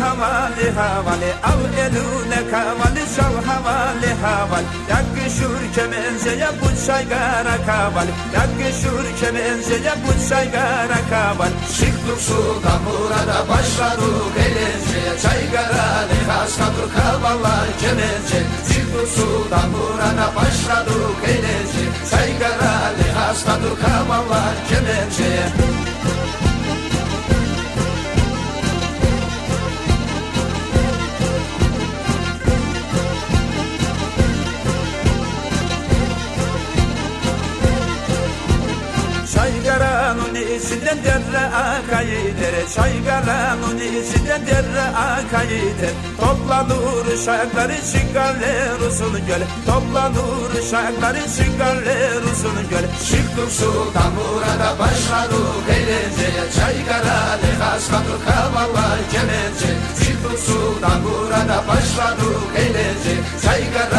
havali havali. Al eline kavali çal havali havali. Yakışır kemenzeye bu çaygara kaval Yakışır kemenzeye bu çaygara kaval Çıktık sudan burada başladık eğlenceye Çaygaralı hastadır kavallar kemence. Çıktık sudan burada başladık eğlenceye İçinden derre akayıdır Çaygaranın içinden derre akayıdır Toplanır uşaklar için galler uzun göl. Toplanır uşaklar için galler uzun göl. Çıktık sudan burada başladık eğlenceye Çaygaralı hastadır kavallar kemence Çıktık sudan burada başladık eğlenceye Çaygaralı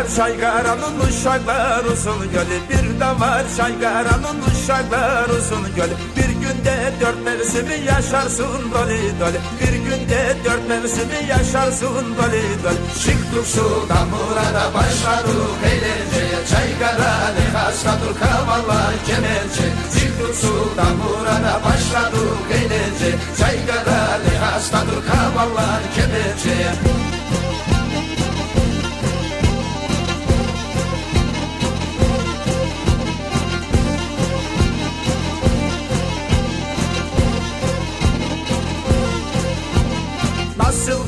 var Çaygaranın uşaklar uzun gölü. Bir de var Çaygaranın uşaklar uzun gölü. Bir günde dört mevsimi yaşarsın doli doli. Bir günde dört mevsimi yaşarsın doli doli. Çıktık sudan burada başladık eğlenceye Çaygaralı hastadır kavallar kemençe. Çıktık sudan burada başladık eğlenceye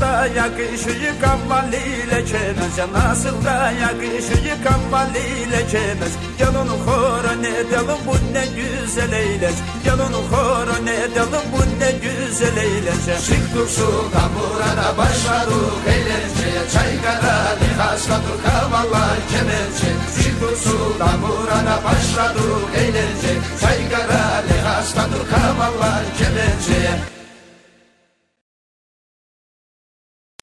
da yakışıyı kavvaliyle çemez. Nasıl da yakışıyı kavvaliyle çemez. Gel onu hora ne edelim bu ne güzel eğlence Gel onu hora ne edelim bu ne güzel eğlence Çıktık sudan burada başladık eğlenceye. Çaykara lihasladık kavallar kemençe. Çıktık sudan burada başladık eğlence Çaykara lihasladık kavallar kemençe.